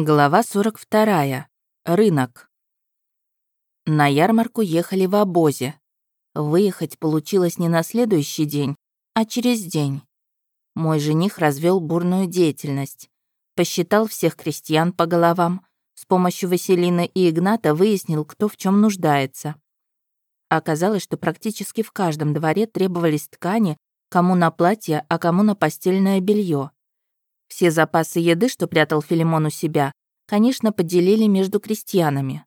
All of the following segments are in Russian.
Глава 42. Рынок. На ярмарку ехали в обозе. Выехать получилось не на следующий день, а через день. Мой жених развел бурную деятельность. Посчитал всех крестьян по головам. С помощью Василины и Игната выяснил, кто в чем нуждается. Оказалось, что практически в каждом дворе требовались ткани, кому на платье, а кому на постельное белье. Все запасы еды, что прятал Филимон у себя, конечно, поделили между крестьянами.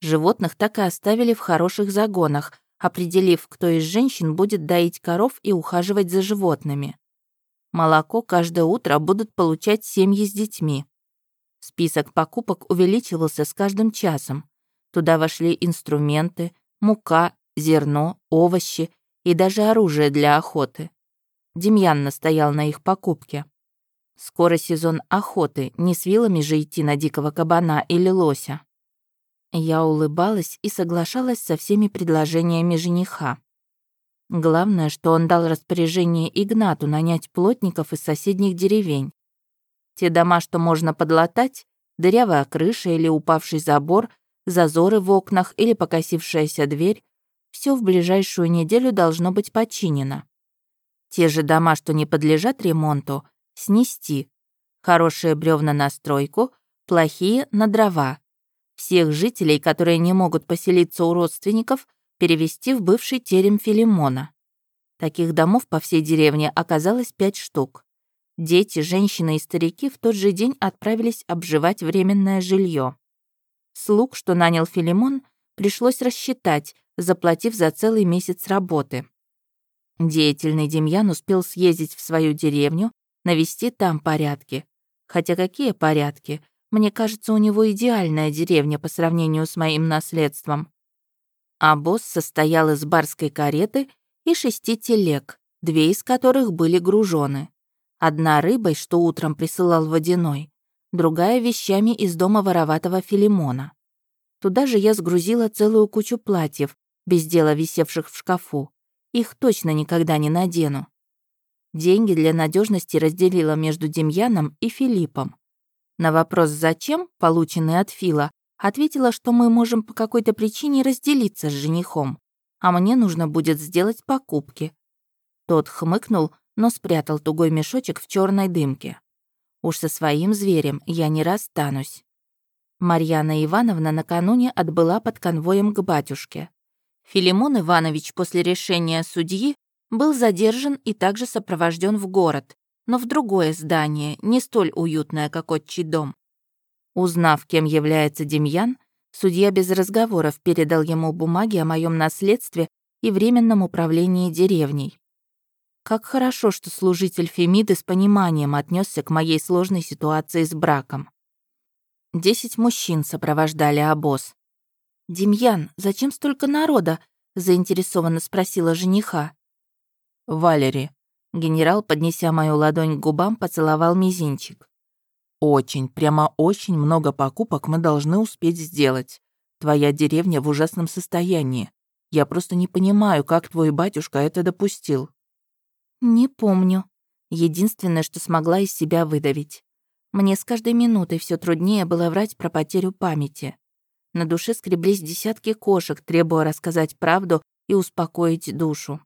Животных так и оставили в хороших загонах, определив, кто из женщин будет доить коров и ухаживать за животными. Молоко каждое утро будут получать семьи с детьми. Список покупок увеличивался с каждым часом. Туда вошли инструменты, мука, зерно, овощи и даже оружие для охоты. Демьян настоял на их покупке. Скоро сезон охоты, не с вилами же идти на дикого кабана или лося. Я улыбалась и соглашалась со всеми предложениями жениха. Главное, что он дал распоряжение Игнату нанять плотников из соседних деревень. Те дома, что можно подлатать, дырявая крыша или упавший забор, зазоры в окнах или покосившаяся дверь, все в ближайшую неделю должно быть починено. Те же дома, что не подлежат ремонту, снести. Хорошие бревна на стройку, плохие — на дрова. Всех жителей, которые не могут поселиться у родственников, перевести в бывший терем Филимона. Таких домов по всей деревне оказалось пять штук. Дети, женщины и старики в тот же день отправились обживать временное жилье. Слуг, что нанял Филимон, пришлось рассчитать, заплатив за целый месяц работы. Деятельный Демьян успел съездить в свою деревню, навести там порядки. Хотя какие порядки? Мне кажется, у него идеальная деревня по сравнению с моим наследством. А босс состоял из барской кареты и шести телег, две из которых были гружены. Одна рыбой, что утром присылал водяной, другая вещами из дома вороватого Филимона. Туда же я сгрузила целую кучу платьев, без дела висевших в шкафу. Их точно никогда не надену. Деньги для надежности разделила между Демьяном и Филиппом. На вопрос «зачем?», полученный от Фила, ответила, что мы можем по какой-то причине разделиться с женихом, а мне нужно будет сделать покупки. Тот хмыкнул, но спрятал тугой мешочек в черной дымке. Уж со своим зверем я не расстанусь. Марьяна Ивановна накануне отбыла под конвоем к батюшке. Филимон Иванович после решения судьи был задержан и также сопровожден в город, но в другое здание, не столь уютное, как отчий дом. Узнав, кем является Демьян, судья без разговоров передал ему бумаги о моем наследстве и временном управлении деревней. Как хорошо, что служитель Фемиды с пониманием отнесся к моей сложной ситуации с браком. Десять мужчин сопровождали обоз. «Демьян, зачем столько народа?» — заинтересованно спросила жениха. Валери». Генерал, поднеся мою ладонь к губам, поцеловал мизинчик. «Очень, прямо очень много покупок мы должны успеть сделать. Твоя деревня в ужасном состоянии. Я просто не понимаю, как твой батюшка это допустил». «Не помню. Единственное, что смогла из себя выдавить. Мне с каждой минутой все труднее было врать про потерю памяти. На душе скреблись десятки кошек, требуя рассказать правду и успокоить душу.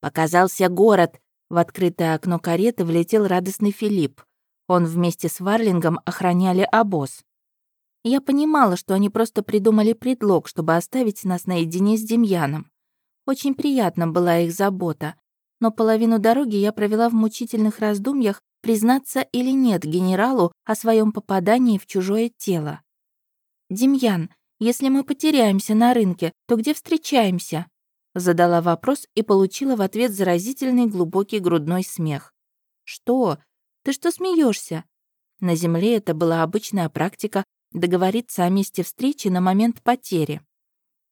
Показался город. В открытое окно кареты влетел радостный Филипп. Он вместе с Варлингом охраняли обоз. Я понимала, что они просто придумали предлог, чтобы оставить нас наедине с Демьяном. Очень приятна была их забота, но половину дороги я провела в мучительных раздумьях, признаться или нет генералу о своем попадании в чужое тело. «Демьян, если мы потеряемся на рынке, то где встречаемся?» Задала вопрос и получила в ответ заразительный глубокий грудной смех. «Что? Ты что смеешься? На Земле это была обычная практика договориться о месте встречи на момент потери.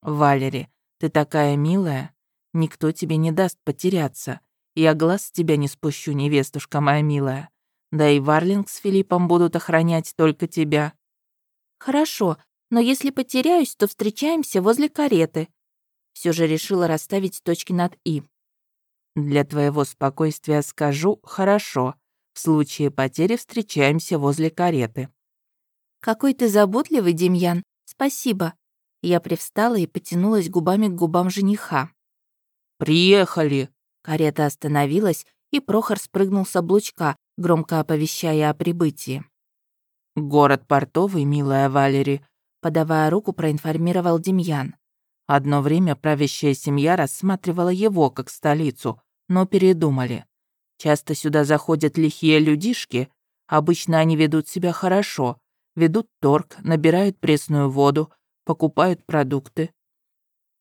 «Валери, ты такая милая. Никто тебе не даст потеряться. Я глаз с тебя не спущу, невестушка моя милая. Да и Варлинг с Филиппом будут охранять только тебя». «Хорошо, но если потеряюсь, то встречаемся возле кареты все же решила расставить точки над «и». «Для твоего спокойствия скажу «хорошо». В случае потери встречаемся возле кареты». «Какой ты заботливый, Демьян! Спасибо!» Я привстала и потянулась губами к губам жениха. «Приехали!» Карета остановилась, и Прохор спрыгнул с облучка, громко оповещая о прибытии. «Город портовый, милая Валери», подавая руку, проинформировал Демьян. Одно время правящая семья рассматривала его как столицу, но передумали. Часто сюда заходят лихие людишки, обычно они ведут себя хорошо, ведут торг, набирают пресную воду, покупают продукты.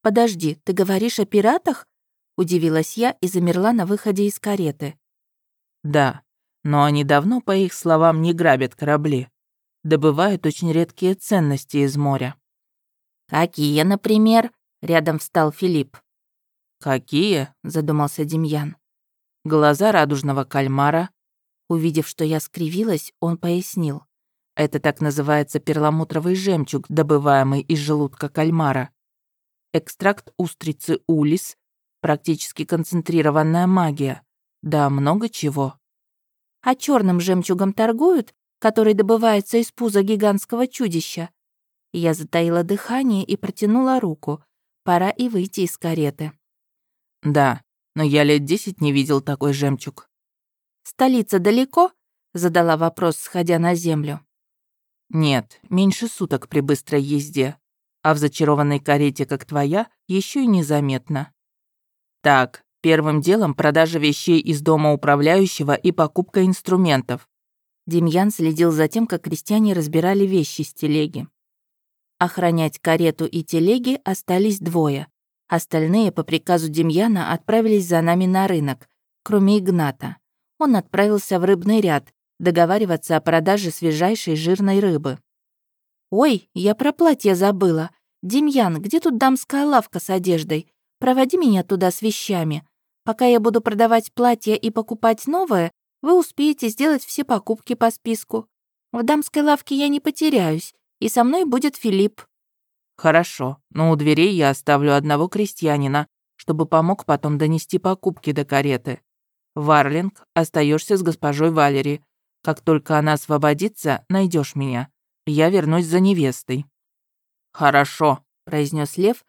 «Подожди, ты говоришь о пиратах?» Удивилась я и замерла на выходе из кареты. «Да, но они давно, по их словам, не грабят корабли. Добывают очень редкие ценности из моря». «Какие, например?» — рядом встал Филипп. «Какие?» — задумался Демьян. «Глаза радужного кальмара». Увидев, что я скривилась, он пояснил. Это так называется перламутровый жемчуг, добываемый из желудка кальмара. Экстракт устрицы улис, практически концентрированная магия. Да, много чего. А черным жемчугом торгуют, который добывается из пуза гигантского чудища? Я затаила дыхание и протянула руку. Пора и выйти из кареты. Да, но я лет десять не видел такой жемчуг. «Столица далеко?» — задала вопрос, сходя на землю. Нет, меньше суток при быстрой езде. А в зачарованной карете, как твоя, еще и незаметно. Так, первым делом продажа вещей из дома управляющего и покупка инструментов. Демьян следил за тем, как крестьяне разбирали вещи с телеги. Охранять карету и телеги остались двое. Остальные по приказу Демьяна отправились за нами на рынок, кроме Игната. Он отправился в рыбный ряд, договариваться о продаже свежайшей жирной рыбы. «Ой, я про платье забыла. Демьян, где тут дамская лавка с одеждой? Проводи меня туда с вещами. Пока я буду продавать платье и покупать новое, вы успеете сделать все покупки по списку. В дамской лавке я не потеряюсь, и со мной будет Филипп». «Хорошо, но у дверей я оставлю одного крестьянина, чтобы помог потом донести покупки до кареты. Варлинг, остаешься с госпожой Валери. Как только она освободится, найдешь меня. Я вернусь за невестой». «Хорошо», — произнес Лев